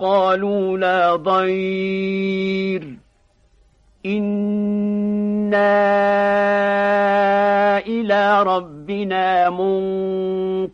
قالوا لا ضير. إنا إلى ربنا منقلبون.